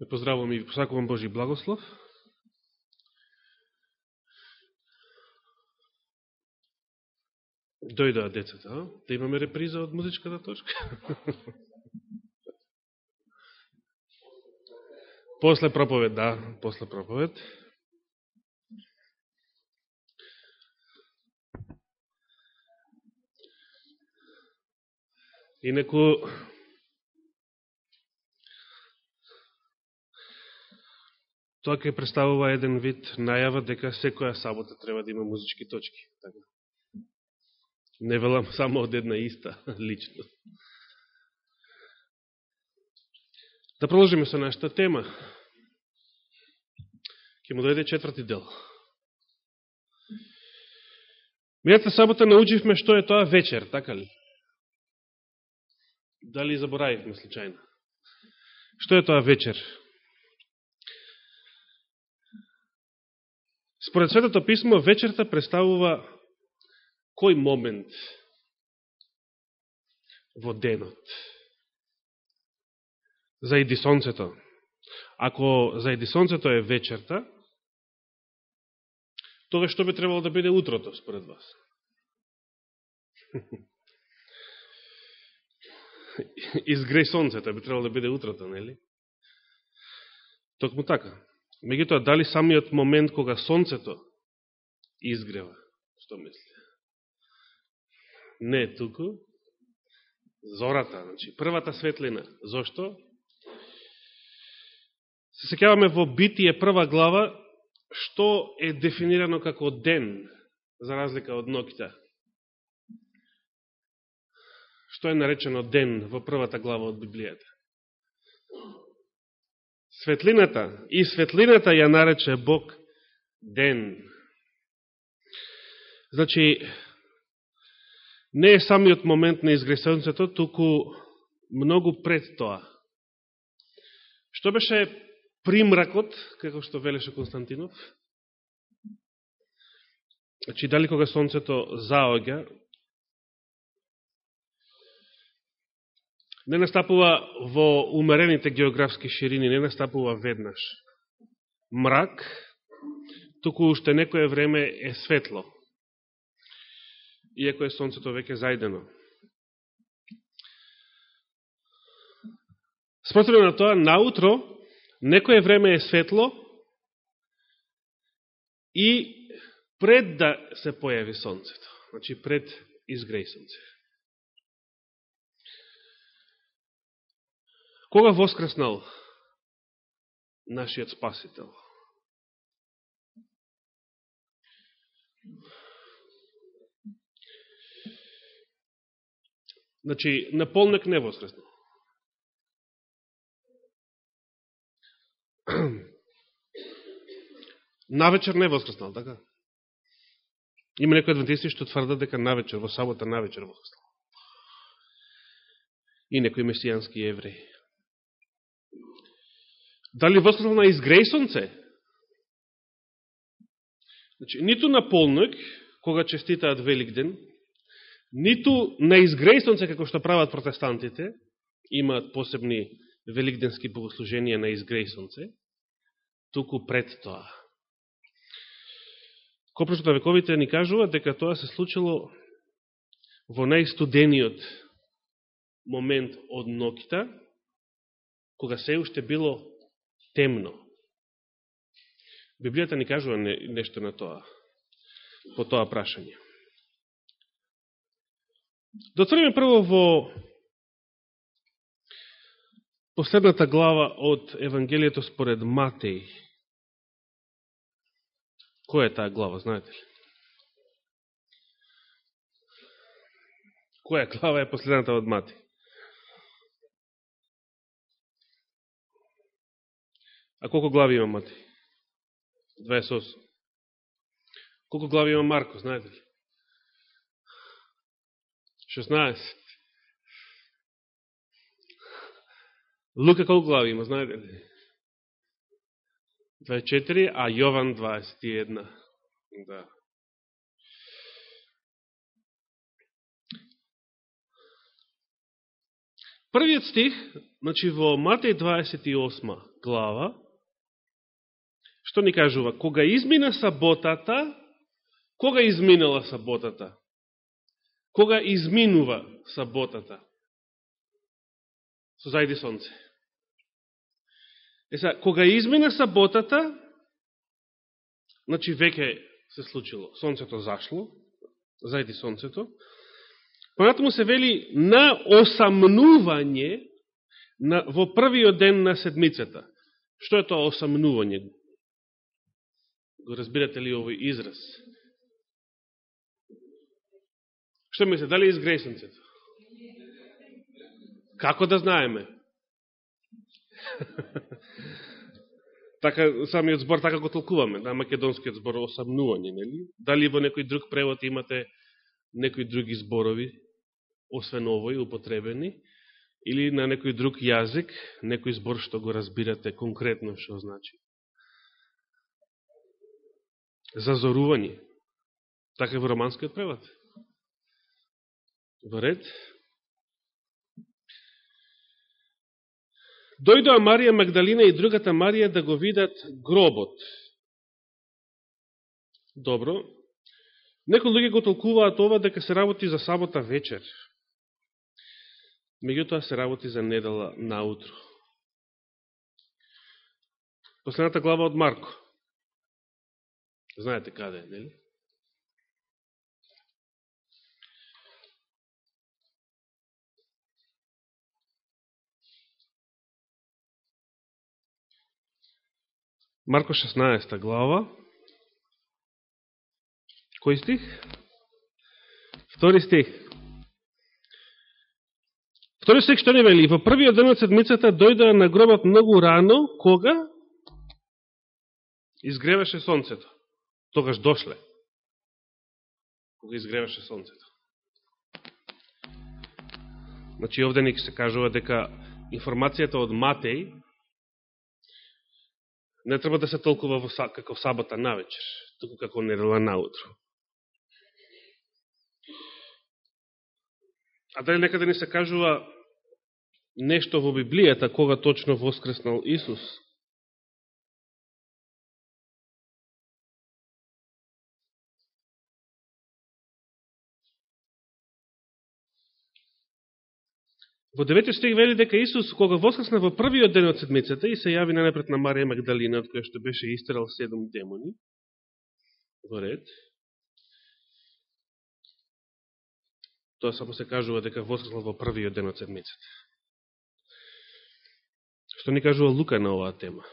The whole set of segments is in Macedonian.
Ве поздравувам и посакувам Божи благослов. Дојдаа децата, а? да имаме реприза од музичката точка. после проповед, да, после проповед. Инаку, тоа ќе представува еден вид најава дека секоја сабота треба да има музички точки. Така. Не велам само од една иста лично. Да продолжиме со нашата тема. Ке му дојде четврти дел. Мијата сабота научивме што е тоа вечер, така ли? Дали заборавивме случајно? Што е тоа вечер? Според Светото писмо, вечерта представува кој момент во денот? Заиди сонцето. Ако заиди сонцето е вечерта, тога што би требало да биде утрото, според вас? Изгреј сонцето би требало да биде утрото, нели? Токму така. Меѓутоа, дали самиот момент кога сонцето изгрева? Што мисли? Не туку. Зората, значи, првата светлина. Зошто? Се секјаваме во Битие прва глава, што е дефинирано како ден, за разлика од ноќта. Што е наречено ден во првата глава од Библијата? Светлината и светлината ја нарече Бог ден. Значи, не е самиот момент на изгресенцето, туку многу пред тоа. Што беше примракот, како што велеше Константинов? Значи, дали кога сонцето заоѓа, не настапува во умерените географски ширини, не настапува веднаш. Мрак, туку уште некое време е светло иако е сонцето веќе зајдено. Спротивно на тоа, наутро, некое време е светло и пред да се појави сонцето, значи пред изгреј сонцето. Кога воскреснал нашиот спасител? Значи, на полнек не воскреснал. Навечер не воскреснал, така? Има некои адвентисти што тврдат дека навечер, во сабота навечер воскреснал. И некои месијански евреи. Дали воскресна на изгреј сонце? Значи, ниту на полнок, кога честитаат Велик ден, ниту на изгрејсонце, како што прават протестантите, имаат посебни великденски богослуженија на изгрејсонце, туку пред тоа. Копрошот на вековите ни кажува дека тоа се случило во најстудениот момент од ноките, кога се уште било темно. Библијата ни кажува нешто на тоа, по тоа прашање. Да Дотвориме прво во последната глава од Евангелието според Матеј. Која е таа глава, знаете ли? Која глава е последната од Матеј? А колко глави има Матеј? 28. Колко глави има Марко, знаете ли? 16. Лука колко глави има, знаете ли? 24, а Јован 21. Да. Првиот стих Значи, во Матеј 28 глава, што ни кажува? Кога измина саботата, кога изминала саботата? Кога изминува саботата? Со зајди сонце. Е са, кога измина саботата, значи веќе се случило. Сонцето зашло, зајди сонцето. Понатаму се вели на осамнување на, во првиот ден на седмицата. Што е тоа осамнување? Го разбирате ли овој израз? Што мисле, дали изгреј? Како да знаеме? така, самиот збор така го толкуваме, на македонскиот збор осамнување, нели? Дали во некој друг превод имате некои други зборови, освен овој, употребени? или на некој друг јазик, некој збор што го разбирате конкретно што значи. Зазорување. Така е во романскиот превод. Во ред. Дојдоа Марија Магдалина и другата Марија да го видат гробот. Добро. Некои луѓе го толкуваат ова дека се работи за сабота вечер меѓутоа се работи за недела наутро. Последната глава од Марко. Знаете каде е, нели? Марко 16 глава. Кој стих? Втори стих. Втори стих што не вели, во првиот ден од седмицата дојдоа на гробот многу рано, кога? Изгреваше сонцето. Тогаш дошле. Кога изгреваше сонцето. Значи, овде ни се кажува дека информацијата од Матеј не треба да се толкува во, како сабота на вечер, туку како недела наутро. А дали некаде ни се кажува нешто во Библијата кога точно воскреснал Исус. Во 9 стих вели дека Исус, кога воскресна во првиот ден од седмицата и се јави најнапред на Марија Магдалина, од која што беше истрал седом демони, во ред, тоа само се кажува дека воскреснал во првиот ден од седмицата. Што ни кажува Лука на оваа тема?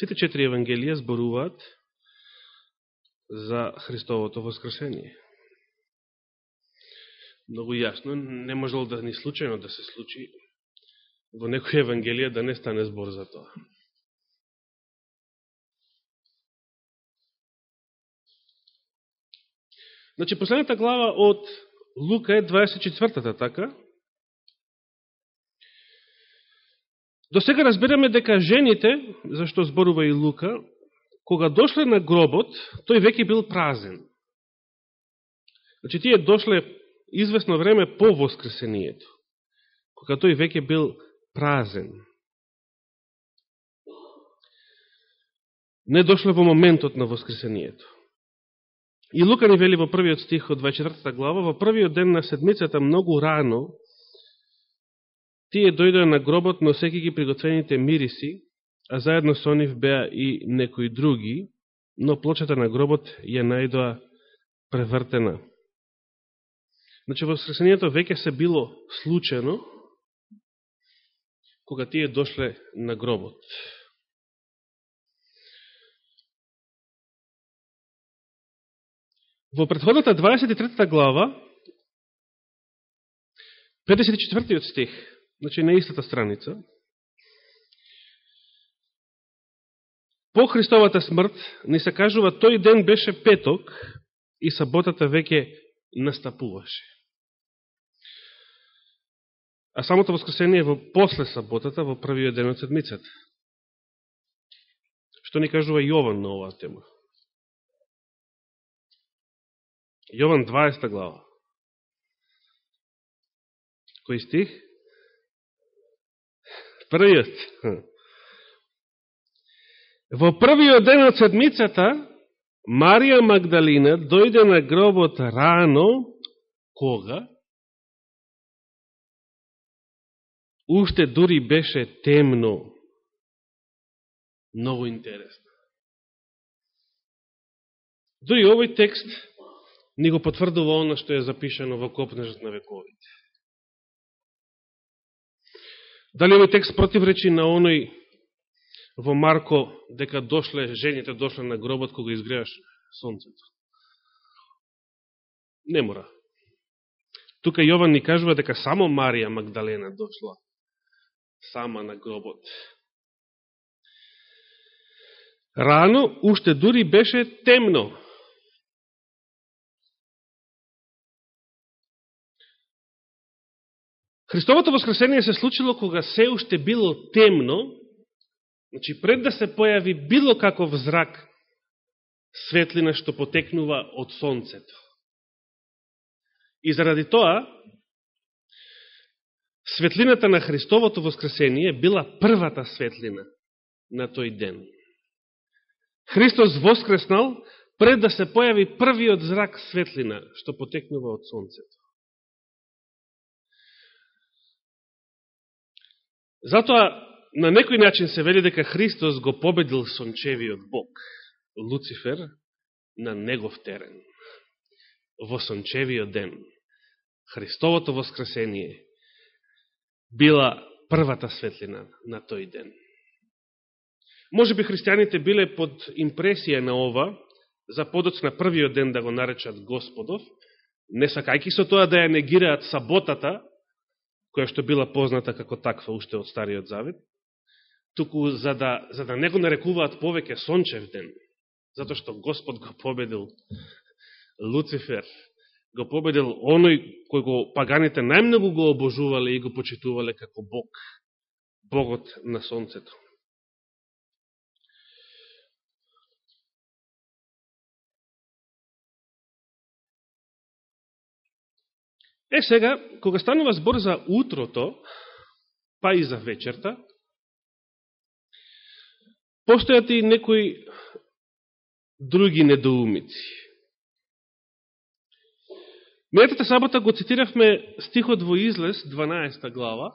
Сите четири евангелија зборуваат за Христовото воскресение. Многу јасно, не можело да ни случајно да се случи во некој евангелија да не стане збор за тоа. Значи, последната глава од Лука е 24-та, така? До сега разбираме дека жените, зашто зборува и Лука, кога дошле на гробот, тој веќе бил празен. Значи, тие дошле известно време по воскресението, кога тој веќе бил празен. Не дошле во моментот на воскресението. И Лука ни вели во првиот стих од 24 глава, во првиот ден на седмицата многу рано, Тие дојдоа на гробот, носеки ги приготвените мириси, а заедно со нив беа и некои други, но плочата на гробот ја најдоа превртена. Значи, воскресението веќе се било случено, кога тие дошле на гробот. Во предходната 23 глава, 54 стих, значи на истата страница, по Христовата смрт ни се кажува тој ден беше петок и саботата веќе настапуваше. А самото воскресение во после саботата, во првиот ден од седмицата. Што ни кажува Јован на оваа тема? Јован 20 глава. Кој стих? Првиот. Во првиот ден од седмицата, Марија Магдалина дојде на гробот рано, кога? Уште дури беше темно. Много интересно. Дори овој текст ни го потврдува оно што е запишано во Копнежот на вековите. Дали овој текст противречи на оној во Марко, дека дошле, жените дошле на гробот кога изгреваш сонцето? Не мора. Тука Јован ни кажува дека само Марија Магдалена дошла сама на гробот. Рано, уште дури беше темно. Христовото воскресение се случило кога се уште било темно, значи пред да се појави било каков зрак светлина што потекнува од сонцето. И заради тоа, светлината на Христовото воскресение била првата светлина на тој ден. Христос воскреснал пред да се појави првиот зрак светлина што потекнува од сонцето. Затоа, на некој начин се вели дека Христос го победил сончевиот Бог, Луцифер, на негов терен. Во сончевиот ден, Христовото воскресение била првата светлина на тој ден. Може би христијаните биле под импресија на ова, за подоц на првиот ден да го наречат Господов, не сакајки со тоа да ја негираат саботата, која што била позната како таква уште од Стариот Завет, туку за да, за да не го нарекуваат повеќе сончев ден, затоа што Господ го победил Луцифер, го победил оној кој го паганите најмногу го обожувале и го почитувале како Бог, Богот на Сонцето. Е сега, кога станува збор за утрото, па и за вечерта, постојат и некои други недоумици. Минатата сабота го цитиравме стихот во Излез, 12 глава,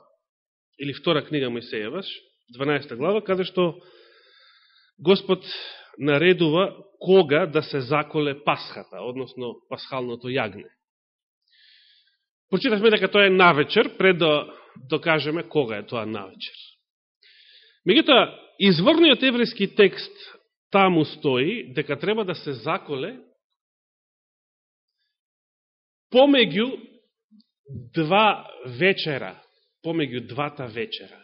или втора книга Мојсееваш, 12 глава, каде што Господ наредува кога да се заколе пасхата, односно пасхалното јагне. Прочитавме дека тоа е навечер, пред да докажеме кога е тоа навечер. Меѓутоа, изворниот еврејски текст таму стои дека треба да се заколе помеѓу два вечера, помеѓу двата вечера.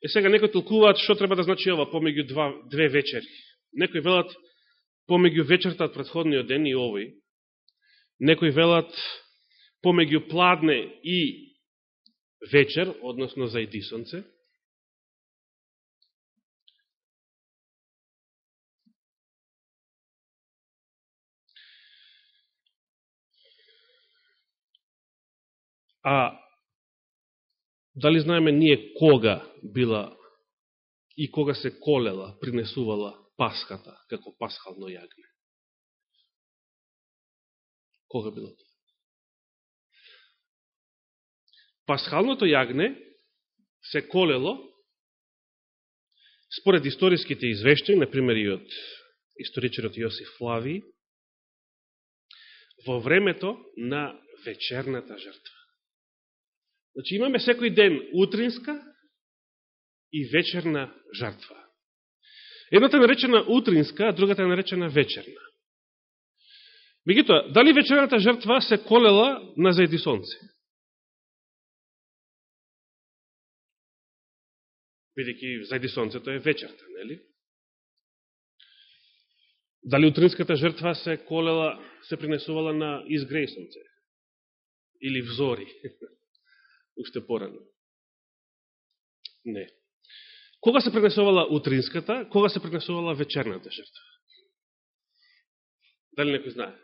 Е сега некои толкуваат што треба да значи ова помеѓу два, две вечери. Некои велат помеѓу вечерта од предходниот ден и овој, некои велат помеѓу пладне и вечер, односно за сонце, А дали знаеме ние кога била и кога се колела, принесувала пасхата како пасхално јагне. Кога било тоа? Пасхалното јагне се колело според историските извештаи, например и од историчарот Јосиф Флавиј, во времето на вечерната жртва. Значи имаме секој ден утринска и вечерна жртва. Едната е наречена утринска, а другата е наречена вечерна. Мегутоа, дали вечерната жртва се колела на заеди сонце? Бидеќи заеди сонцето е вечерта, нели? Дали утринската жртва се колела, се принесувала на изгреј сонце? Или взори? Уште порано. Не. Кога се пренесувала утринската, кога се пренесувала вечерната жртва? Дали некој знае?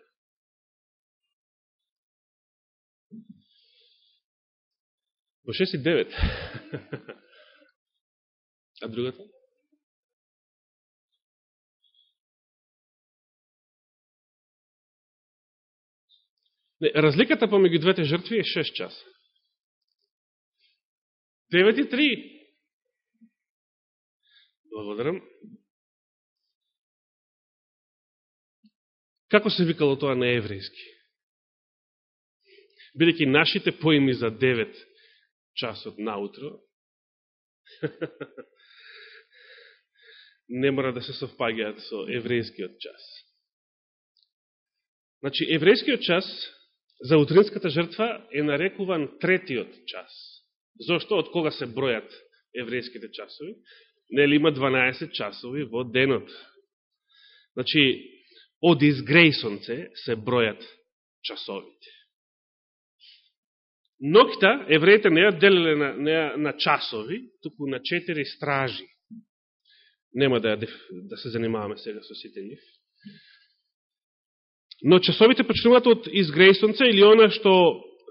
Во 6 и 9. А другата? Не, разликата помеѓу двете жртви е 6 часа. 9 и 3. Благодарам. Како се викало тоа на еврејски? Бидеќи нашите поими за 9 часот наутро не мора да се совпаѓаат со еврејскиот час. Значи, еврејскиот час за утринската жртва е нарекуван третиот час. Зошто? Од кога се бројат еврејските часови? Нели има 12 часови во денот. Значи, од изгрејсонце се бројат часовите. Ноќта евреите не ја делеле на, не, на часови, туку на четири стражи. Нема да, да се занимаваме сега со сите нив. Но часовите почнуваат од изгрејсонце или она што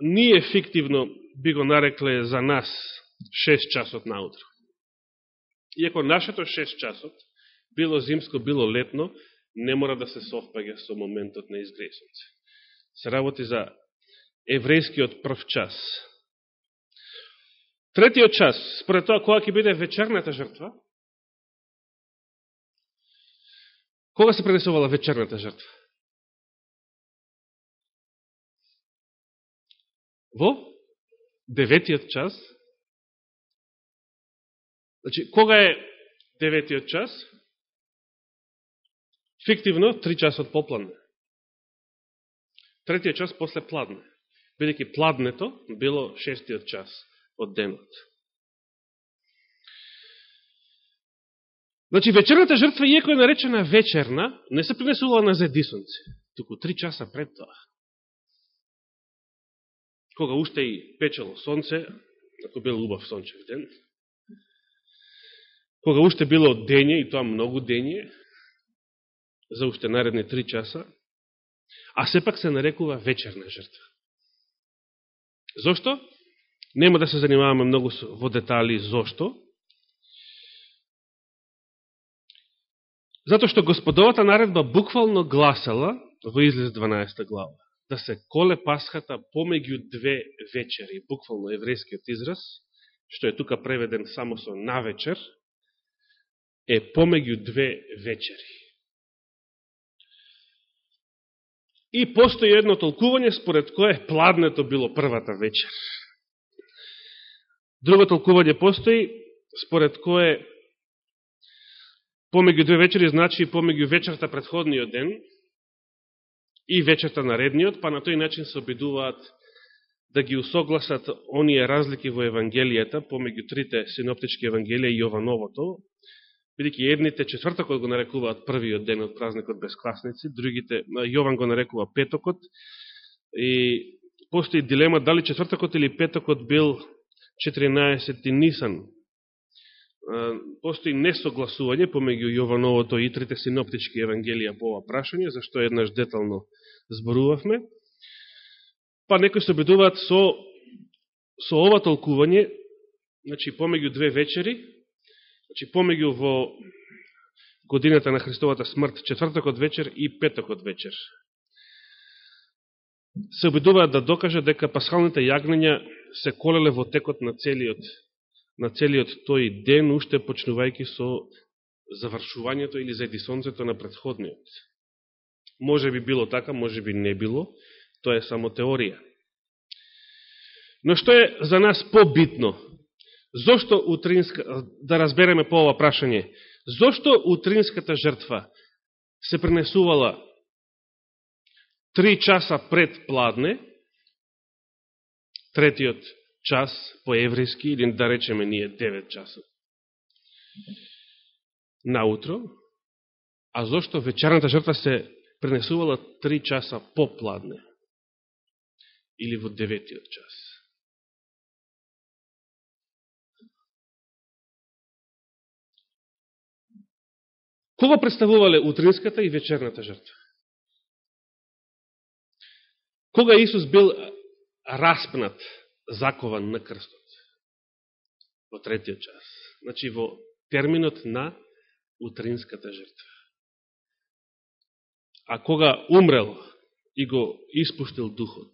ние фиктивно би го нарекле за нас 6 часот наутро. Иако нашето 6 часот, било зимско, било летно, не мора да се совпаѓа со моментот на изгресот. Се работи за еврејскиот прв час. Третиот час, според тоа, која ќе биде вечерната жртва, кога се пренесувала вечерната жртва? во деветиот час. Значи, кога е деветиот час? Фиктивно, три часот попладне. Третиот час после пладне. Бидеќи пладнето било шестиот час од денот. Значи, вечерната жртва, иеко е наречена вечерна, не се принесувала на зедисонце, туку три часа пред тоа кога уште и печело сонце, ако бил убав сончев ден, кога уште било дење, и тоа многу дење, за уште наредни три часа, а сепак се нарекува вечерна жртва. Зошто? Нема да се занимаваме многу во детали зошто. Зато што господовата наредба буквално гласала во излез 12 глава да се коле пасхата помеѓу две вечери. Буквално еврејскиот израз, што е тука преведен само со навечер, е помеѓу две вечери. И постои едно толкување според кое пладнето било првата вечер. Друго толкување постои според кое помеѓу две вечери значи помеѓу вечерта предходниот ден, и вечерта наредниот, па на тој начин се обидуваат да ги усогласат оние разлики во Евангелијата, помеѓу трите синоптички Евангелија и Јовановото, бидеќи едните четвртокот го нарекуваат првиот ден од празникот без класници, другите, Јован го нарекува петокот, и постои дилема дали четвртокот или петокот бил 14 Нисан. Постои несогласување помеѓу Јовановото и трите синоптички Евангелија по ова прашање, зашто еднаш детално зборувавме, па некои се обидуваат со, со ова толкување, значи помеѓу две вечери, значи помеѓу во годината на Христовата смрт, четвртокот вечер и петокот вечер. Се обидуваат да докаже дека пасхалните јагнења се колеле во текот на целиот, на целиот тој ден, уште почнувајќи со завршувањето или заедисонцето на предходниот. Може би било така, може би не било. Тоа е само теорија. Но што е за нас побитно? Зошто утринска, да разбереме по ова прашање, зошто утринската жртва се пренесувала три часа пред пладне, третиот час по еврејски, или да речеме ние 9 часа, наутро, а зошто вечерната жртва се пренесувала три часа попладне или во деветиот час. Кога представувале утринската и вечерната жртва? Кога Исус бил распнат, закован на крстот? во третиот час. Значи во терминот на утринската жртва. А кога умрел и го испуштил духот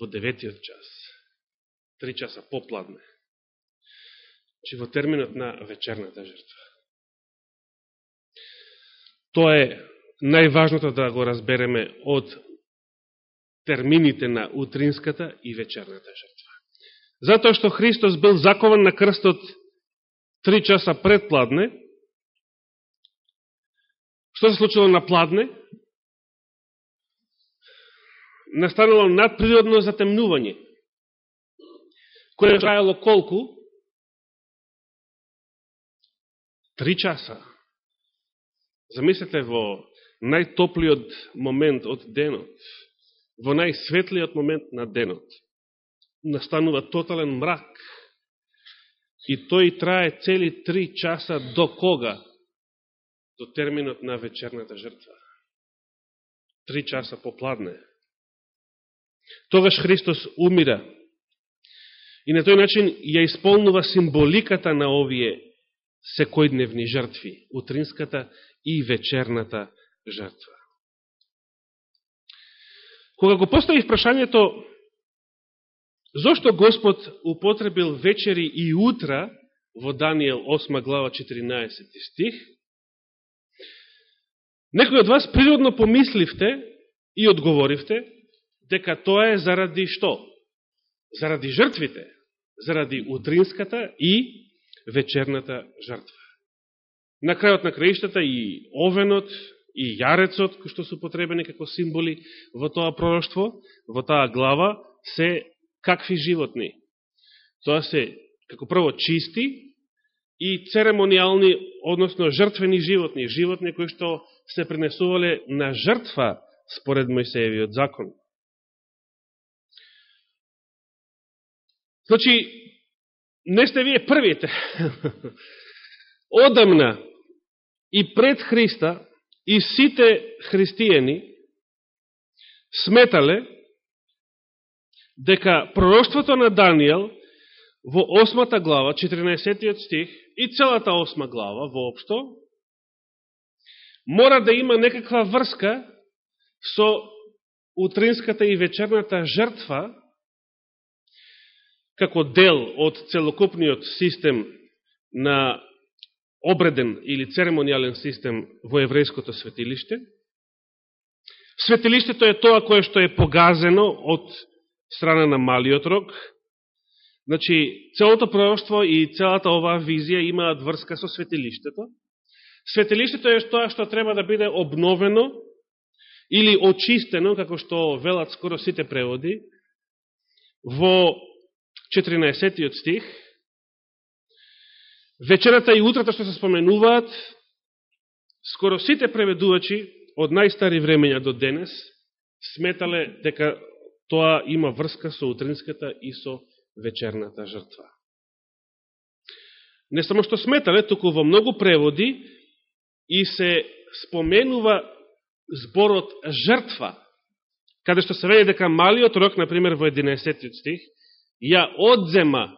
во деветиот час, три часа попладне, че во терминот на вечерната жртва. Тоа е најважното да го разбереме од термините на утринската и вечерната жртва. Затоа што Христос бил закован на крстот три часа пред пладне, што се случило на пладне? Настанало надприродно затемнување, кое трајало колку? Три часа. Замислете во најтоплиот момент од денот, во најсветлиот момент на денот, настанува тотален мрак. И тој трае цели три часа до кога? До терминот на вечерната жртва. Три часа попладне. Тогаш Христос умира. И на тој начин ја исполнува символиката на овие секојдневни жртви, утринската и вечерната жртва. Кога го поставив прашањето зошто Господ употребил вечери и утра во Данијел 8 глава 14 стих, некој од вас природно помисливте и одговоривте дека тоа е заради што? Заради жртвите, заради утринската и вечерната жртва. На крајот на краиштата и овенот, и јарецот, кои што се потребени како символи во тоа пророќство, во таа глава, се какви животни? Тоа се, како прво, чисти и церемонијални, односно жртвени животни, животни кои што се принесувале на жртва според Мојсеевиот закон. Значи, не сте вие првите. Одамна и пред Христа и сите христијани сметале дека пророќството на Данијел во 8 глава, 14 стих и целата 8 глава воопшто мора да има некаква врска со утринската и вечерната жртва како дел од целокупниот систем на обреден или церемонијален систем во еврејското светилиште. Светилиштето е тоа кое што е погазено од страна на малиот рок. Значи, целото пророќство и целата оваа визија имаат врска со светилиштето. Светилиштето е тоа што треба да биде обновено или очистено, како што велат скоро сите преводи, во 14 стих, вечерата и утрата што се споменуваат, скоро сите преведувачи од најстари времења до денес сметале дека тоа има врска со утринската и со вечерната жртва. Не само што сметале, туку во многу преводи и се споменува зборот жртва, каде што се веде дека малиот рок, например во 11 стих, ја одзема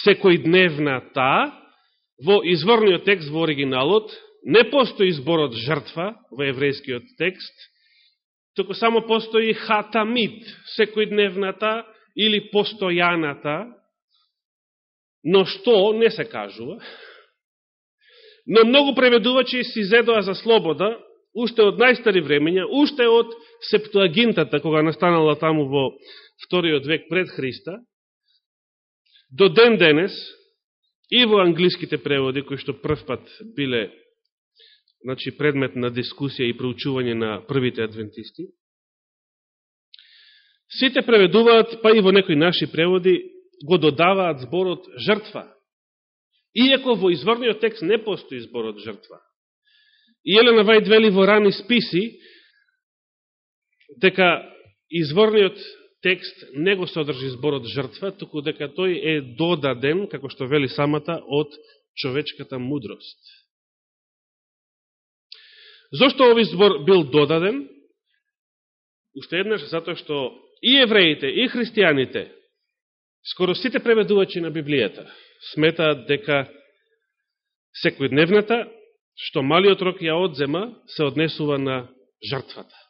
секојдневната, во изворниот текст во оригиналот, не постои зборот жртва во еврејскиот текст, туку само постои хатамид, секојдневната или постојаната, но што не се кажува. Но многу преведувачи си зедоа за слобода, уште од најстари времења, уште од Септуагинтата, кога настанала таму во вториот век пред Христа, до ден денес, и во англиските преводи, кои што прв пат биле значи, предмет на дискусија и проучување на првите адвентисти, сите преведуваат, па и во некои наши преводи, го додаваат зборот жртва. Иако во изворниот текст не постои зборот жртва. И Елена Вајдвели во рани списи, дека изворниот текст не го содржи зборот жртва, туку дека тој е додаден, како што вели самата, од човечката мудрост. Зошто овој збор бил додаден? Уште еднаш, затоа што и евреите, и христијаните Скоро сите преведувачи на Библијата сметаат дека секојдневната, што малиот рок ја одзема, се однесува на жртвата.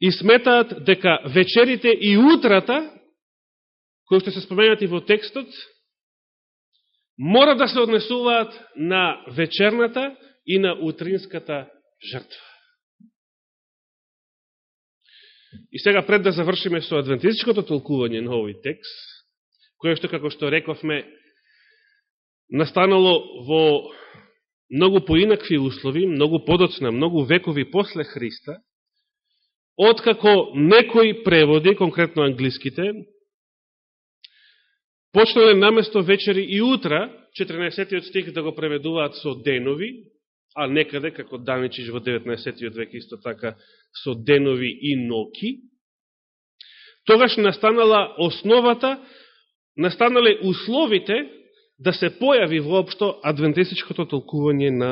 И сметаат дека вечерите и утрата, кои што се споменати во текстот, мора да се однесуваат на вечерната и на утринската жртва. И сега пред да завршиме со адвентистичкото толкување на овој текст, кое што, како што рековме, настанало во многу поинакви услови, многу подоцна, многу векови после Христа, откако некои преводи, конкретно англиските, почнале наместо вечери и утра, 14 стих да го преведуваат со денови, а некаде, како Даничиш во 19 век, исто така, со денови и ноки, тогаш настанала основата, настанале условите да се појави воопшто адвентистичкото толкување на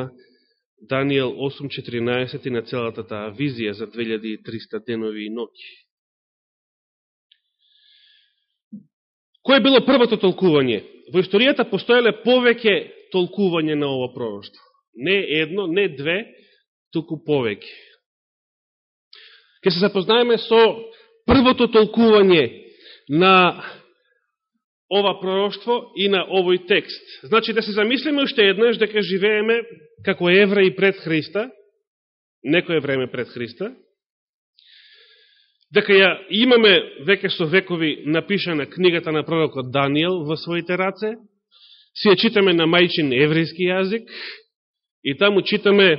Данијел 8.14 и на целата таа визија за 2300 денови и ноќи. Кој било првото толкување? Во историјата постоеле повеќе толкување на ова пророќство. Не едно, не две, туку повеќе. Ке се запознаеме со првото толкување на ова пророќство и на овој текст. Значи да се замислиме уште еднаш дека живееме како евреи пред Христа, некоје време пред Христа, дека ја имаме веќе со векови напишана книгата на пророкот Данијел во своите раце, си ја читаме на мајчин еврейски јазик и таму читаме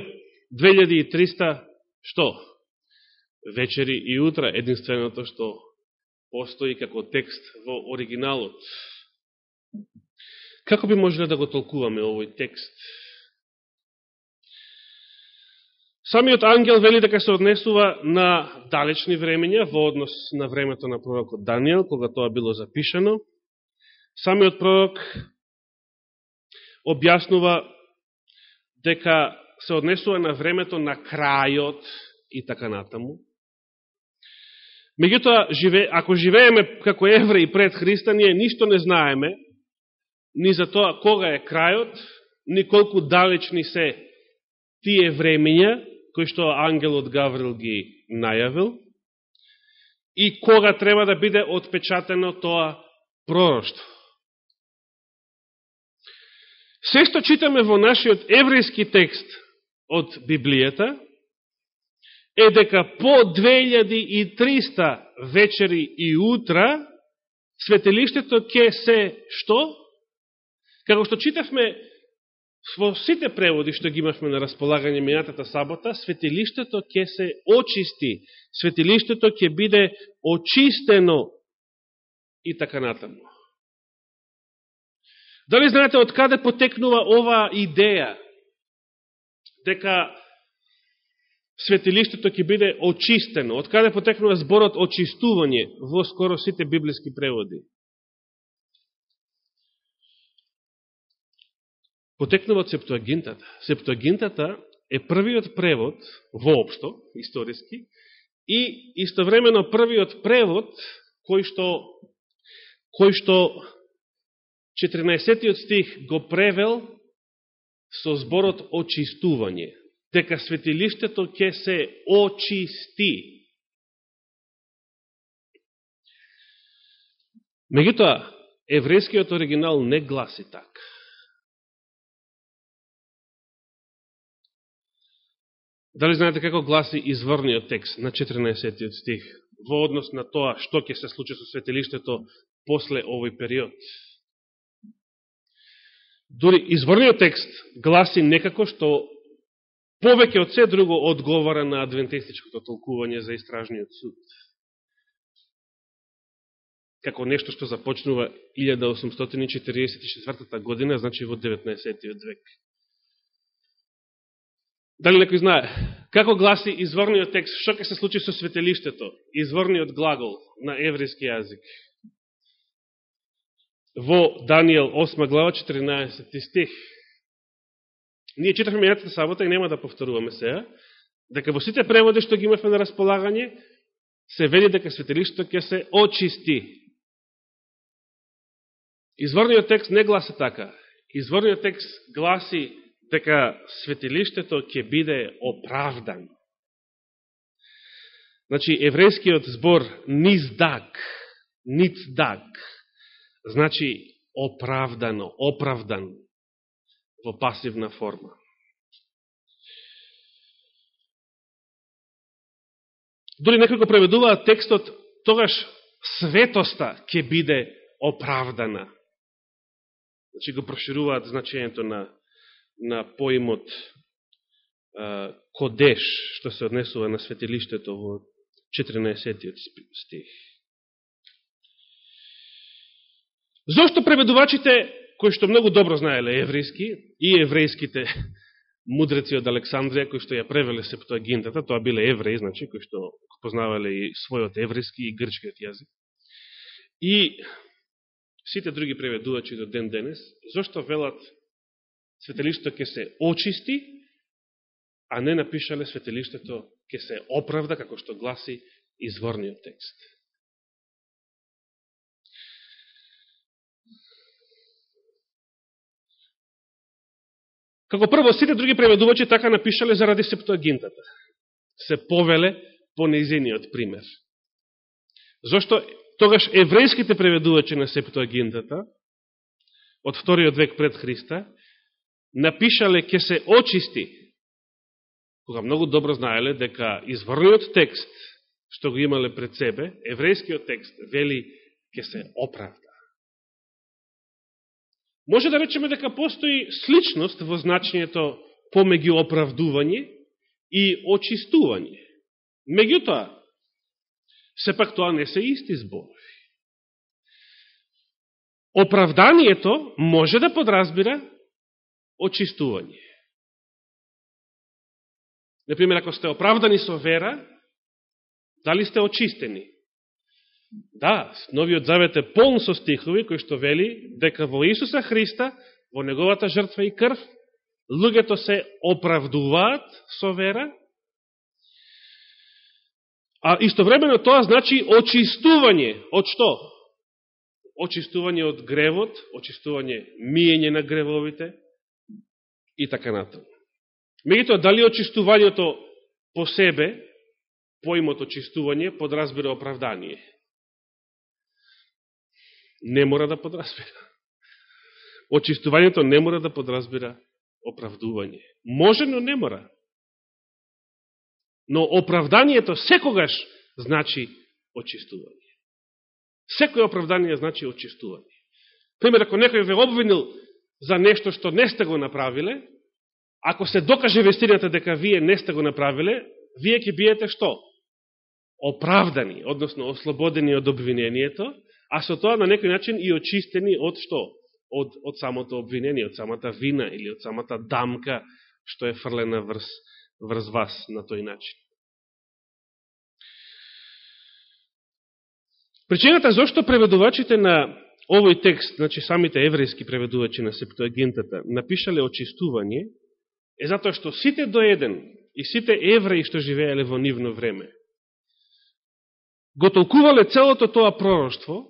2300 што? вечери и утра, единственото што постои како текст во оригиналот. Како би можеле да го толкуваме овој текст? Самиот ангел вели дека се однесува на далечни времења во однос на времето на пророкот Данијел, кога тоа било запишано. Самиот пророк објаснува дека се однесува на времето на крајот и така натаму. Меѓутоа, живе, ако живееме како евреи пред Христа, ние ништо не знаеме, ни за тоа кога е крајот, ни колку далечни се тие времења, кои што ангелот Гаврил ги најавил, и кога треба да биде отпечатено тоа пророќство. Се што читаме во нашиот еврејски текст од Библијата, е дека по 2300 вечери и утра светелиштето ќе се што? Како што читавме во сите преводи што ги имавме на располагање минатата сабота, светилиштето ќе се очисти, светилиштето ќе биде очистено и така натаму. Дали знаете од каде потекнува оваа идеја? Дека светилиштето ќе биде очистено. Од каде потекнува зборот очистување во скоро сите библиски преводи? Потекнува од Септуагинтата. Септуагинтата е првиот превод воопшто, историски, и истовремено првиот превод кој што, кој што 14 стих го превел со зборот очистување дека светилиштето ќе се очисти. Меѓутоа, еврејскиот оригинал не гласи така. Дали знаете како гласи изворниот текст на 14 стих во однос на тоа што ќе се случи со светилиштето после овој период? Дори изворниот текст гласи некако што повеќе од се друго одговара на адвентистичкото толкување за истражниот суд. Како нешто што започнува 1844 година, значи во 19. век. Дали некој знае? Како гласи изворниот текст? Што ќе се случи со светелиштето? Изворниот глагол на еврејски јазик. Во Данијел 8 глава 14 стих. Ние читавме минатата сабота и нема да повторуваме сега, дека во сите преводи што ги имавме на располагање, се веди дека светилиштето ќе се очисти. Изворниот текст не гласи така. Изворниот текст гласи дека светилиштето ќе биде оправдан. Значи, еврејскиот збор низдак, низдак, значи оправдано, оправдан во пасивна форма. Дори некој го преведуваат текстот, тогаш светоста ќе биде оправдана. Значи го прошируваат значењето на, на поимот а, кодеш, што се однесува на светилиштето во 14 стих. Зошто преведувачите, кои што многу добро знаеле еврејски, и еврејските мудреци од Александрија, кои што ја превеле Септуагинтата, тоа биле евреи, значи, кои што познавале и својот еврејски и грчкиот јазик. И сите други преведувачи до ден денес, зошто велат светелиштето ќе се очисти, а не напишале светелиштето ќе се оправда, како што гласи изворниот текст. Како прво, сите други преведувачи така напишале заради септуагинтата. Се повеле по неизениот пример. Зошто тогаш еврејските преведувачи на септуагинтата од вториот век пред Христа напишале ке се очисти, кога многу добро знаеле дека изворниот текст што го имале пред себе, еврејскиот текст, вели ке се оправда. Може да речеме дека постои сличност во значењето помеѓу оправдување и очистување. Меѓутоа, сепак тоа не се исти зборови. Оправданието може да подразбира очистување. Например, ако сте оправдани со вера, дали сте очистени? Да, Новиот Завет е полн со стихови кои што вели дека во Исуса Христа, во неговата жртва и крв, луѓето се оправдуваат со вера, а истовремено тоа значи очистување. Од што? Очистување од гревот, очистување миење на гревовите и така натаму. Меѓутоа, дали очистувањето по себе, поимот очистување, подразбира оправдание? Не мора да подразбира. Очистувањето не мора да подразбира оправдување. Може, но не мора. Но оправданието секогаш значи очистување. Секој оправдание значи очистување. Пример, ако некој ве обвинил за нешто што не сте го направиле, ако се докаже вестината дека вие не сте го направиле, вие ќе биете што? Оправдани, односно ослободени од обвинението, а со тоа на некој начин и очистени од што? Од, од самото обвинение, од самата вина или од самата дамка што е фрлена врз, врз вас на тој начин. Причината зашто преведувачите на овој текст, значи самите еврејски преведувачи на Септуагентата, напишале очистување, е затоа што сите до еден и сите евреи што живееле во нивно време, го толкувале целото тоа пророќство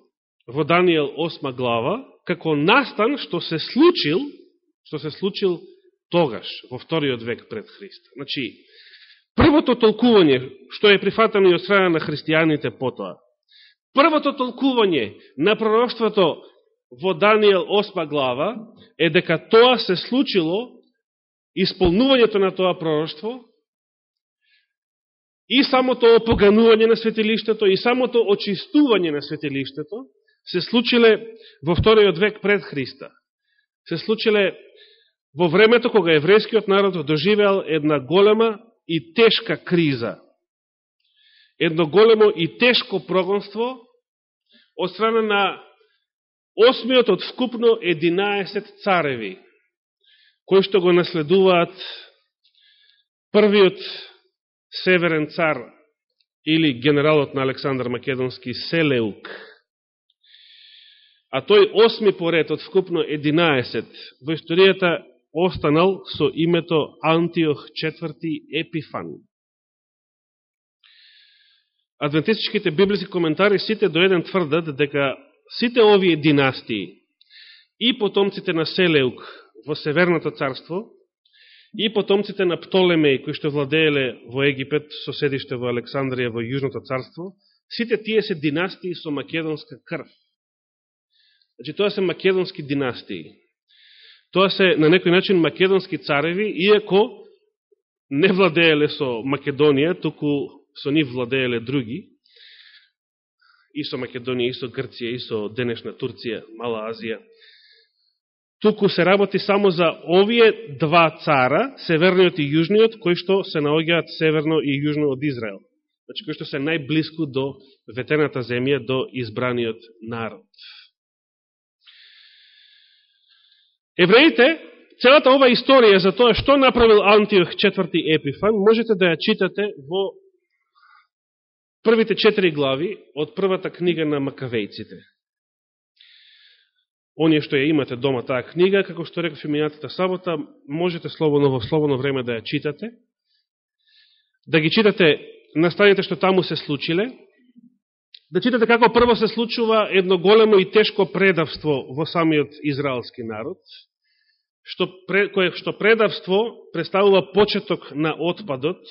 во Данијел 8 глава, како настан што се случил, што се случил тогаш, во вториот век пред Христа. Значи, првото толкување, што е прифатано и од страна на христијаните потоа, првото толкување на пророќството во Данијел 8 глава е дека тоа се случило, исполнувањето на тоа пророќство, и самото опоганување на светилиштето, и самото очистување на светилиштето, се случиле во вториот век пред Христа. Се случиле во времето кога еврејскиот народ доживеал една голема и тешка криза. Едно големо и тешко прогонство од страна на осмиот од скупно 11 цареви, кои што го наследуваат првиот северен цар или генералот на Александар Македонски Селеук, а тој осми поред од вкупно 11 во историјата останал со името Антиох IV Епифан. Адвентистичките библиски коментари сите до еден тврдат дека сите овие династии и потомците на Селеук во Северното царство, и потомците на Птолемеј, кои што владееле во Египет, со седиште во Александрија во Јужното царство, сите тие се династии со македонска крв. Значи, тоа се македонски династии. Тоа се, на некој начин, македонски цареви, иако не владееле со Македонија, туку со нив владееле други, и со Македонија, и со Грција, и со денешна Турција, Мала Азија туку се работи само за овие два цара, северниот и јужниот, кои што се наоѓаат северно и јужно од Израел. Значи, кои што се најблиску до ветената земја, до избраниот народ. Евреите, целата ова историја за тоа што направил Антиох четврти Епифан, можете да ја читате во првите четири глави од првата книга на Макавејците. Оние што ја имате дома таа книга, како што реков и минатата сабота, можете слободно во слободно време да ја читате, да ги читате настаните што таму се случиле, да читате како прво се случува едно големо и тешко предавство во самиот израелски народ, што, кое, што предавство представува почеток на отпадот,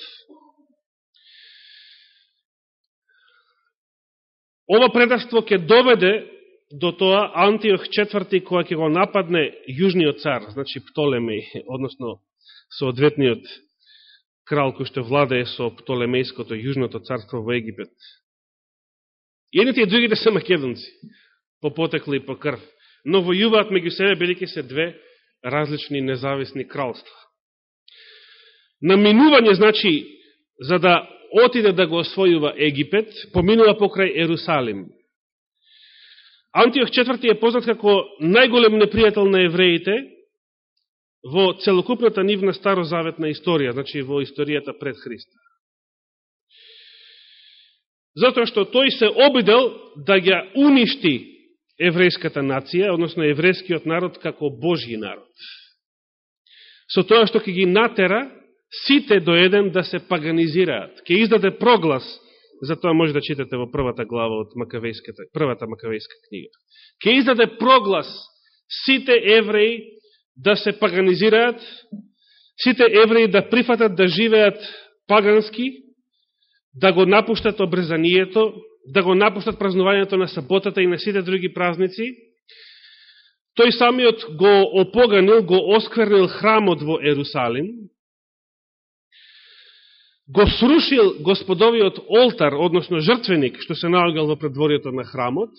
Ова предавство ќе доведе до тоа Антиох четврти која ќе го нападне јужниот цар, значи Птолемеј, односно соодветниот крал кој што владее со Птолемејското јужното царство во Египет. И едните и другите се македонци, по потекли и по крв, но војуваат меѓу себе, бидеќи се две различни независни кралства. Наминување, значи, за да отиде да го освојува Египет, поминува покрај Ерусалим, Антиох четврти е познат како најголем непријател на евреите во целокупната нивна старозаветна историја, значи во историјата пред Христа. Затоа што тој се обидел да ја уништи еврејската нација, односно еврејскиот народ како Божји народ. Со тоа што ќе ги натера сите до еден да се паганизираат, ќе издаде проглас за тоа може да читате во првата глава од Макавејската, првата Макавејска книга. Ке издаде проглас сите евреи да се паганизираат, сите евреи да прифатат да живеат пагански, да го напуштат обрезанието, да го напуштат празнувањето на саботата и на сите други празници. Тој самиот го опоганил, го осквернил храмот во Ерусалим, го срушил господовиот олтар, односно жртвеник, што се наогал во предворието на храмот,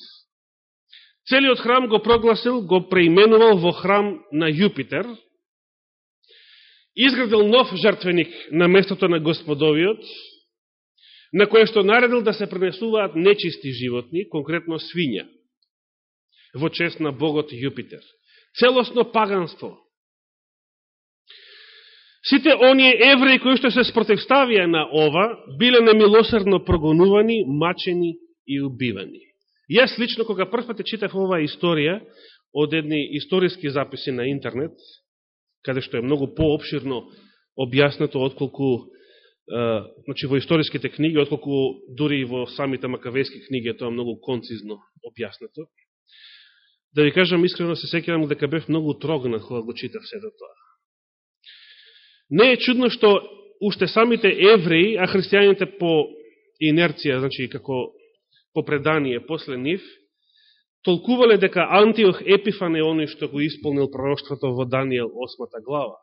целиот храм го прогласил, го преименувал во храм на Јупитер, изградил нов жртвеник на местото на господовиот, на кое што наредил да се пренесуваат нечисти животни, конкретно свиња, во чест на богот Јупитер. Целосно паганство, Сите оние евреи кои што се спротивставија на ова, биле немилосердно прогонувани, мачени и убивани. Јас лично, кога првпат читав оваа историја од едни историски записи на интернет, каде што е многу пообширно објаснето отколку значи во историските книги, отколку дури и во самите макавејски книги, тоа многу концизно објаснето. Да ви кажам, искрено се секирам дека бев многу трогнат кога го читав се до тоа. Не е чудно што уште самите евреи, а христијаните по инерција, значи како по предание после нив, толкувале дека Антиох Епифан е оној што го исполнил пророќството во Данијел 8 глава.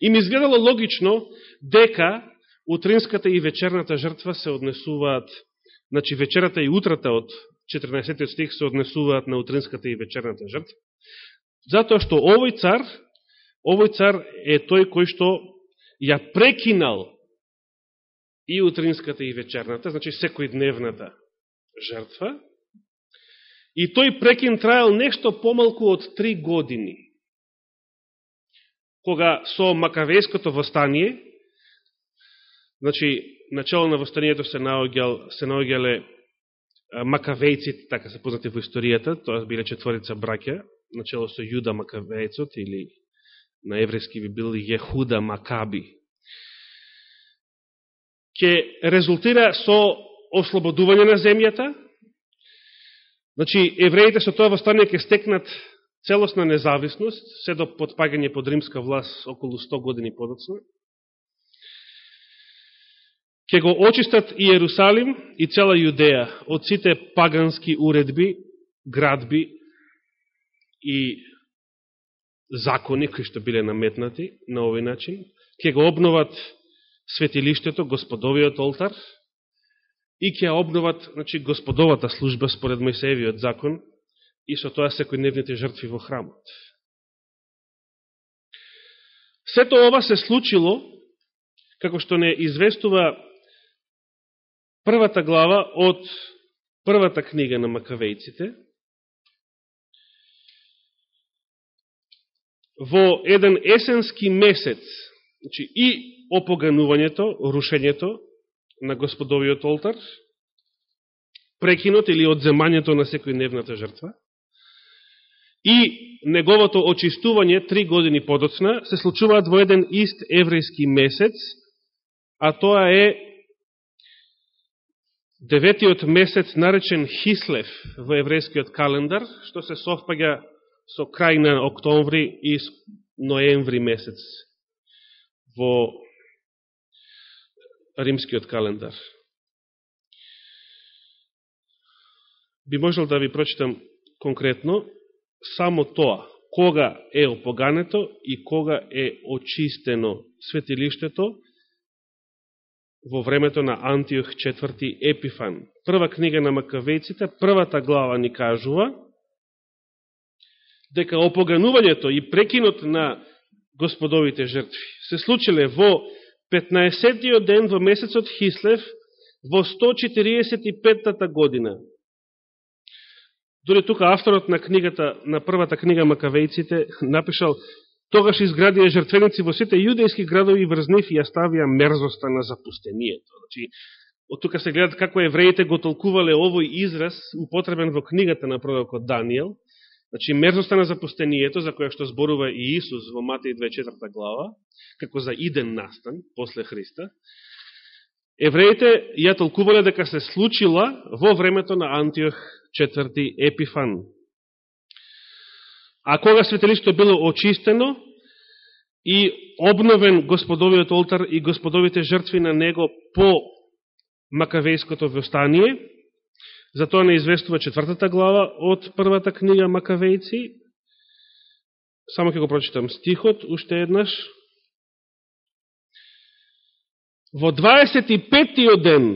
И ми изгледало логично дека утринската и вечерната жртва се однесуваат, значи вечерата и утрата од 14 стих се однесуваат на утринската и вечерната жртва. Затоа што овој цар Овој цар е тој кој што ја прекинал и утринската и вечерната, значи секојдневната жртва, и тој прекин траел нешто помалку од три години. Кога со Макавејското востание, значи, начало на востанието се наоѓал, се наоѓале Макавејците, така се познати во историјата, тоа биле четворица браќа, начало со Јуда Макавејцот или на еврејски би бил Јехуда Макаби, ке резултира со ослободување на земјата, значи евреите со тоа востание ќе стекнат целосна независност, се до подпагање под римска власт околу 100 години подоцна ќе го очистат и Јерусалим и цела Јудеја од сите пагански уредби, градби и закони кои што биле наметнати на овој начин. ќе го обноват светилиштето, господовиот олтар и ќе обноват значи, господовата служба според Мојсеевиот закон и со тоа секојдневните жртви во храмот. Сето ова се случило, како што не известува првата глава од првата книга на Макавејците, во еден есенски месец, значи, и опоганувањето, рушењето на господовиот олтар, прекинот или одземањето на секој невната жртва, и неговото очистување три години подоцна се случуваат во еден ист еврејски месец, а тоа е деветиот месец наречен Хислев во еврејскиот календар, што се совпаѓа со крај на октомври и ноември месец во римскиот календар. Би можел да ви прочитам конкретно само тоа, кога е опогането и кога е очистено светилиштето во времето на Антиох IV Епифан. Прва книга на Макавејците, првата глава ни кажува дека опоганувањето и прекинот на господовите жртви се случиле во 15-тиот ден во месецот Хислев во 145-та година. Дори тука авторот на книгата, на првата книга Макавејците, напишал Тогаш изградија жртвеници во сите јудејски градови врз нив и ја ставија мерзоста на запустението. Значи, од тука се гледат како евреите го толкувале овој израз употребен во книгата на пророкот Данијел, Значи, мерзоста на запустението, за која што зборува и Исус во Матеј 24 глава, како за иден настан после Христа, евреите ја толкувале дека се случила во времето на Антиох 4 Епифан. А кога светелишто било очистено и обновен господовиот олтар и господовите жртви на него по Макавејското востание, Затоа не известува четвртата глава од првата книга Макавејци. Само ќе го прочитам стихот, уште еднаш. Во 25-тиот ден,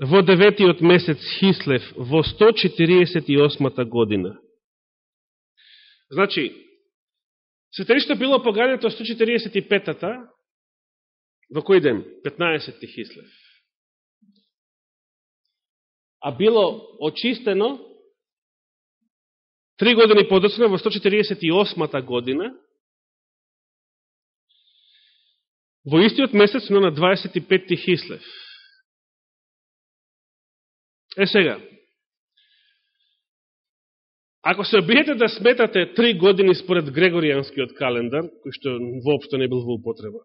во 9-тиот месец Хислев, во 148-та година. Значи, светелишто било погането 145-та, во кој ден? 15-ти Хислев а било очистено три години подоцна во 148 година, во истиот месец, но на 25 Хислев. Е сега, ако се обидете да сметате три години според Грегоријанскиот календар, кој што воопшто не бил во употреба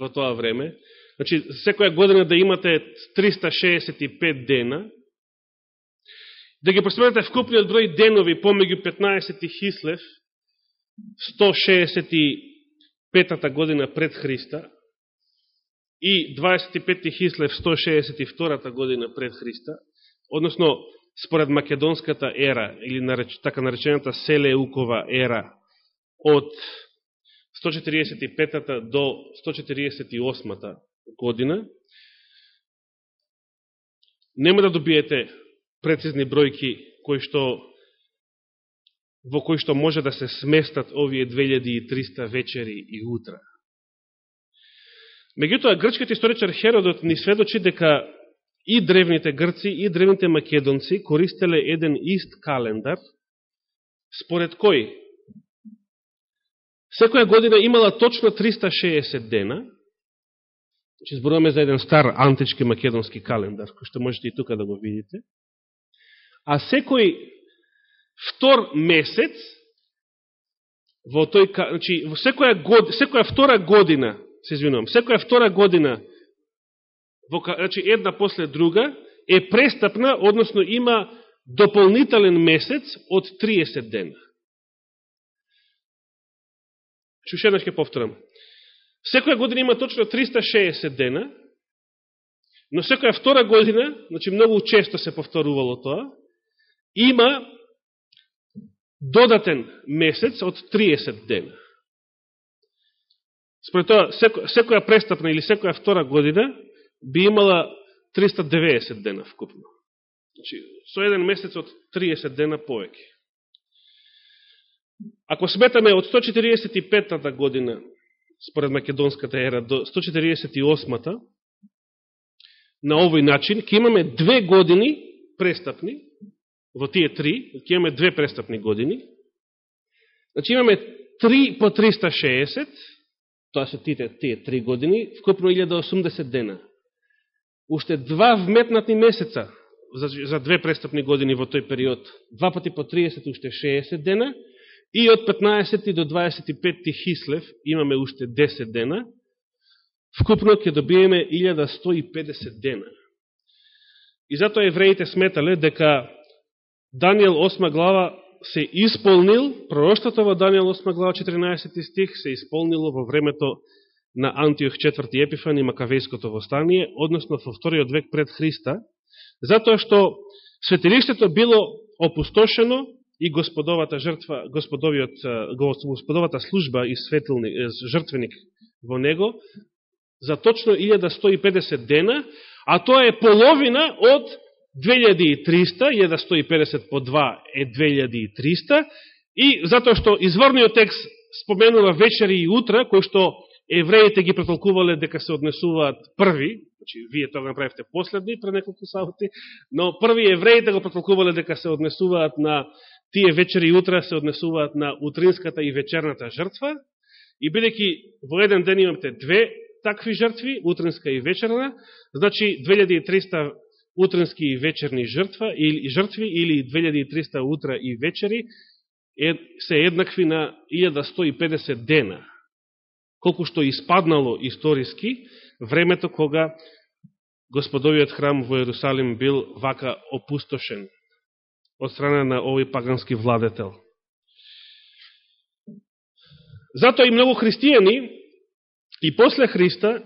во тоа време, Значи, секоја година да имате 365 дена, да ги просметате вкупниот број денови помеѓу 15 Хислев, 165 година пред Христа, и 25 Хислев, 162 година пред Христа, односно, според македонската ера, или така наречената Селеукова ера, од 145-та до 148-та година, нема да добиете прецизни бројки кои што во кои што може да се сместат овие 2300 вечери и утра. Меѓутоа, грчкиот историчар Херодот ни сведочи дека и древните грци, и древните македонци користеле еден ист календар, според кој секоја година имала точно 360 дена, Че зборуваме за еден стар антички македонски календар, кој што можете и тука да го видите. А секој втор месец, во тој, значи, во секоја, год, секоја втора година, се извинувам, секоја втора година, значи, една после друга, е престапна, односно има дополнителен месец од 30 дена. Уште еднаш ќе повторам. Секоја година има точно 360 дена, но секоја втора година, значи многу често се повторувало тоа, има додатен месец од 30 дена. Според тоа, секоја престапна или секоја втора година би имала 390 дена вкупно. Значи, со еден месец од 30 дена повеќе. Ако сметаме од 145-та година, според македонската ера, до 148-та, на овој начин, ќе имаме две години престапни, во тие три, ќе имаме две престапни години, значи имаме три по 360, тоа се тие три години, вкупно 1080 дена. Уште два вметнати месеца за, за две престапни години во тој период, два пати по 30, уште 60 дена, и од 15 до 25 хислев имаме уште 10 дена, вкупно ќе добиеме 1150 дена. И затоа евреите сметале дека Данијел 8 глава се исполнил, пророштото во Данијел 8 глава 14 стих се исполнило во времето на Антиох IV Епифан и Макавејското востание, односно во вториот век пред Христа, затоа што светилиштето било опустошено и господовата жртва, господовиот, господовата служба и светилни, жртвеник во него, за точно 1150 дена, а тоа е половина од 2300, 1150 по 2 е 2300, и затоа што изворниот текст споменува вечери и утра, кој што евреите ги претолкувале дека се однесуваат први, значи вие тоа направивте последни пред неколку саботи, но први евреите го претолкувале дека се однесуваат на тие вечери и утра се однесуваат на утринската и вечерната жртва, и бидеќи во еден ден имате две такви жртви, утринска и вечерна, значи 2300 утрински и вечерни жртва, или, жртви или 2300 утра и вечери е, се еднакви на 1150 дена. Колку што испаднало историски времето кога Господовиот храм во Јерусалим бил вака опустошен од страна на овој пагански владетел. Затоа и многу христијани и после Христа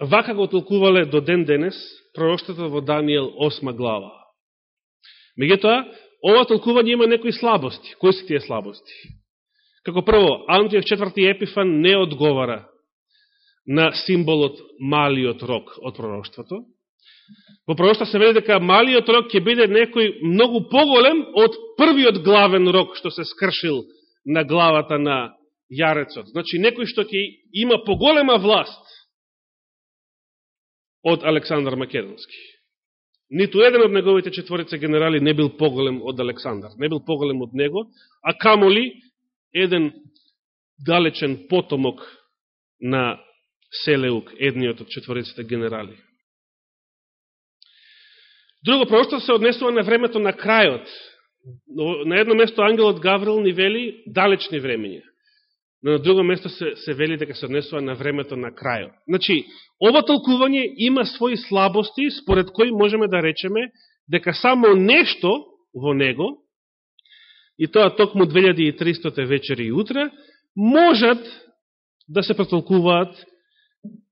вака го толкувале до ден денес пророштата во Данијел 8 глава. Меѓутоа, ова толкување има некои слабости. Кои се тие слабости? Како прво, Антиов четврти Епифан не одговара на символот малиот рок од пророштвото. Во пророќство се вели дека малиот рок ќе биде некој многу поголем од првиот главен рок што се скршил на главата на јарецот. Значи, некој што ќе има поголема власт од Александар Македонски. Ниту еден од неговите четворица генерали не бил поголем од Александар, не бил поголем од него, а камоли еден далечен потомок на Селеук, едниот од четворицата генерали. Друго просто се однесува на времето на крајот. На едно место ангелот Гаврил ни вели далечни времења но на друго место се, се вели дека се однесува на времето на крајот. Значи, ова толкување има своји слабости, според кои можеме да речеме дека само нешто во него, и тоа токму 2300 вечери и утре, можат да се протолкуваат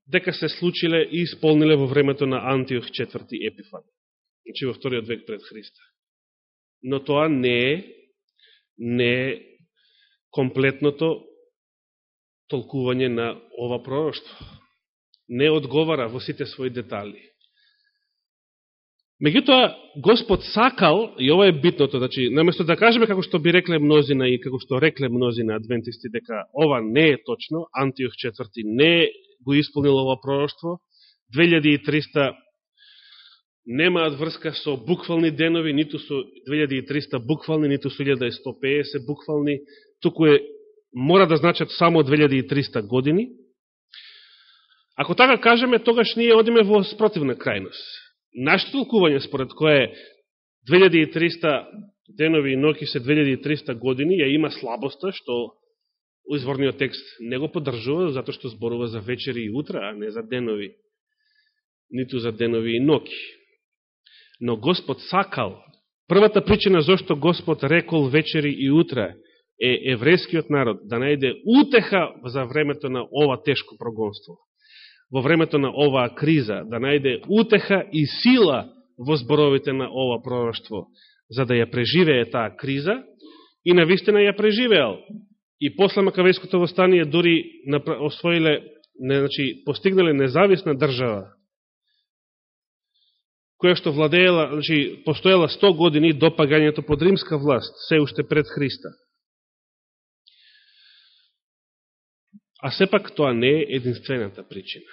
дека се случиле и исполниле во времето на Антиох IV Епифан. Значи во вториот век пред Христа. Но тоа не е, не е комплетното толкување на ова пророќство. Не одговара во сите своји детали. Меѓутоа, Господ сакал, и ова е битното, значи, наместо да кажеме како што би рекле мнозина и како што рекле мнозина адвентисти, дека ова не е точно, Антиох четврти не го исполнил ова пророќство, 2300 немаат врска со буквални денови, ниту со 2300 буквални, ниту со 1150 буквални, туку е мора да значат само 2300 години. Ако така кажеме, тогаш ние одиме во спротивна крајност. Нашето толкување, според кое 2300 денови и ноки се 2300 години, ја има слабоста, што изворниот текст не го поддржува, затоа што зборува за вечери и утра, а не за денови, ниту за денови и ноки. Но Господ сакал, првата причина зашто Господ рекол вечери и утра, е еврејскиот народ да најде утеха за времето на ова тешко прогонство, во времето на оваа криза, да најде утеха и сила во зборовите на ова пророќство, за да ја преживее таа криза, и на вистина ја преживеал. И после Макавејското востание дори освоиле, не, значи, постигнале независна држава, која што владеела, значи, постоела 100 години до пагањето под римска власт, се уште пред Христа. А сепак тоа не е единствената причина.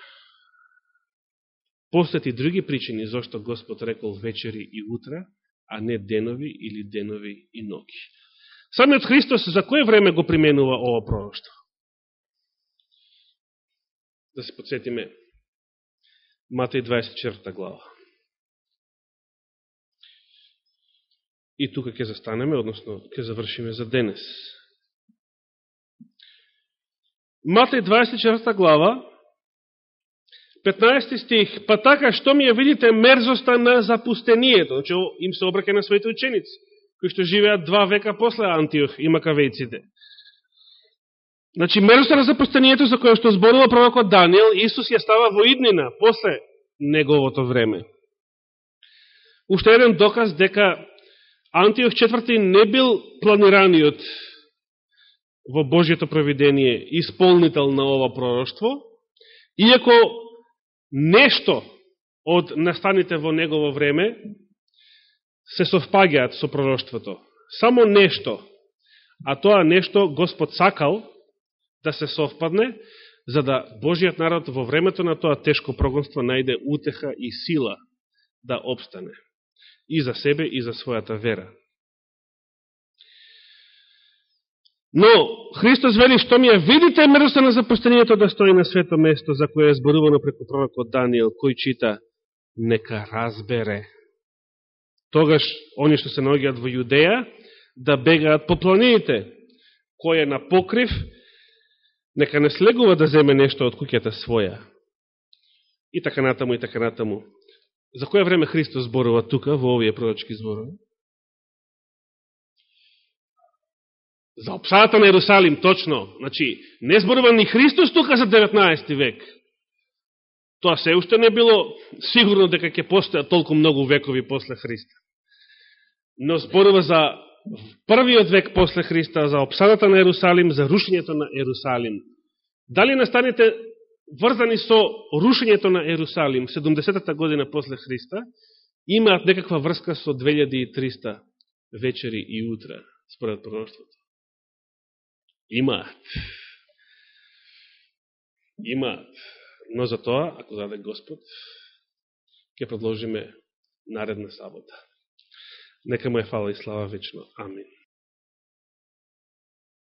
Постојат и други причини зашто Господ рекол вечери и утра, а не денови или денови и ноги. Самиот Христос за кое време го применува ова пророќство? Да се подсетиме Матеј 24 глава. И тука ќе застанеме, односно ќе завршиме за денес. Матеј 24 глава, 15 стих, па така што ми ја видите мерзоста на запустението, значи им се обраке на своите ученици, кои што живеат два века после Антиох и Макавејците. Значи, мерзоста на запустението за која што зборува пророкот Даниел, Исус ја става во иднина, после неговото време. Уште еден доказ дека Антиох четврти не бил планираниот во Божјето провидение исполнител на ова пророќство, иако нешто од настаните во негово време се совпаѓаат со пророќството. Само нешто, а тоа нешто Господ сакал да се совпадне, за да Божиот народ во времето на тоа тешко прогонство најде утеха и сила да обстане и за себе, и за својата вера. Но, Христос вели, што ми ја видите мрса на запустенијето да стои на свето место, за кое е зборувано преку пророкот Данијел, кој чита, нека разбере. Тогаш, они што се наоѓаат во Јудеја, да бегаат по планините, кој е на покрив, нека не слегува да земе нешто од куќата своја. И така натаму, и така натаму. За која време Христос зборува тука, во овие пророчки зборови? За обсадата на Ерусалим, точно. Значи, не зборува ни Христос тука за 19 век. Тоа се уште не било сигурно дека ќе постојат толку многу векови после Христа. Но зборува за првиот век после Христа, за обсадата на Ерусалим, за рушењето на Ерусалим. Дали настаните врзани со рушењето на Ерусалим 70-та година после Христа, имаат некаква врска со 2300 вечери и утра, според пророќството. Имаат. Имаат. Но за тоа, ако даде Господ, ќе продолжиме наредна сабота. Нека му е фала и слава вечно. Амин.